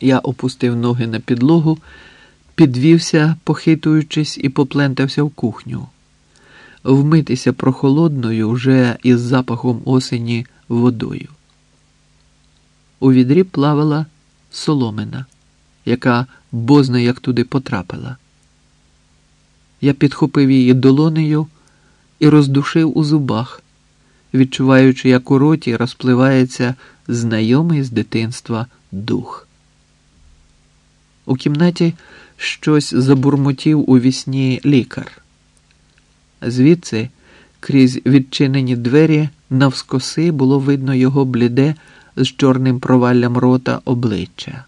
Я опустив ноги на підлогу, підвівся, похитуючись, і поплентався в кухню, вмитися прохолодною вже із запахом осені водою. У відрі плавала соломина, яка бозна як туди потрапила. Я підхопив її долонею і роздушив у зубах, відчуваючи, як у роті розпливається знайомий з дитинства дух. У кімнаті щось забурмотів у вісні лікар. Звідси, крізь відчинені двері, навскоси було видно його бліде з чорним проваллям рота обличчя.